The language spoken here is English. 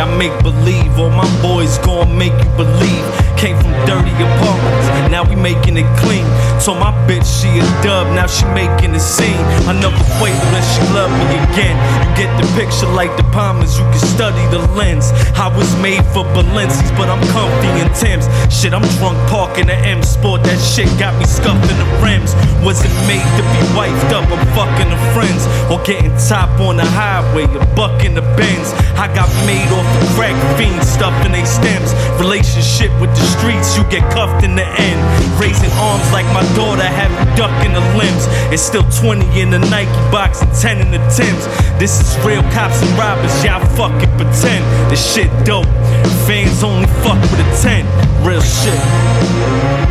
I make believe. All my boys gon' make you believe. Came from dirty apartments, now we making it clean. Told my bitch she a dub, now she making a scene. Another quaver and she love me again. You get the picture like the Palmers, you can study the lens. I was made for Balenci's, but I'm comfy in Tim's. Shit, I'm drunk parking the M Sport. That shit got me scuffing the rims. Wasn't made to be wifed up, I'm fucking the friends. Or getting top on the highway, a buck in the bends. I got made off the crack fiends, stuffing they stems. Relationship with the streets, you get cuffed in the end. Raising arms like my daughter, have duck in the limbs. It's still 20 in the Nike box and 10 in the Timbs. This is real cops and robbers, y'all fucking pretend. This shit dope. Fans only fuck with a 10. Real shit.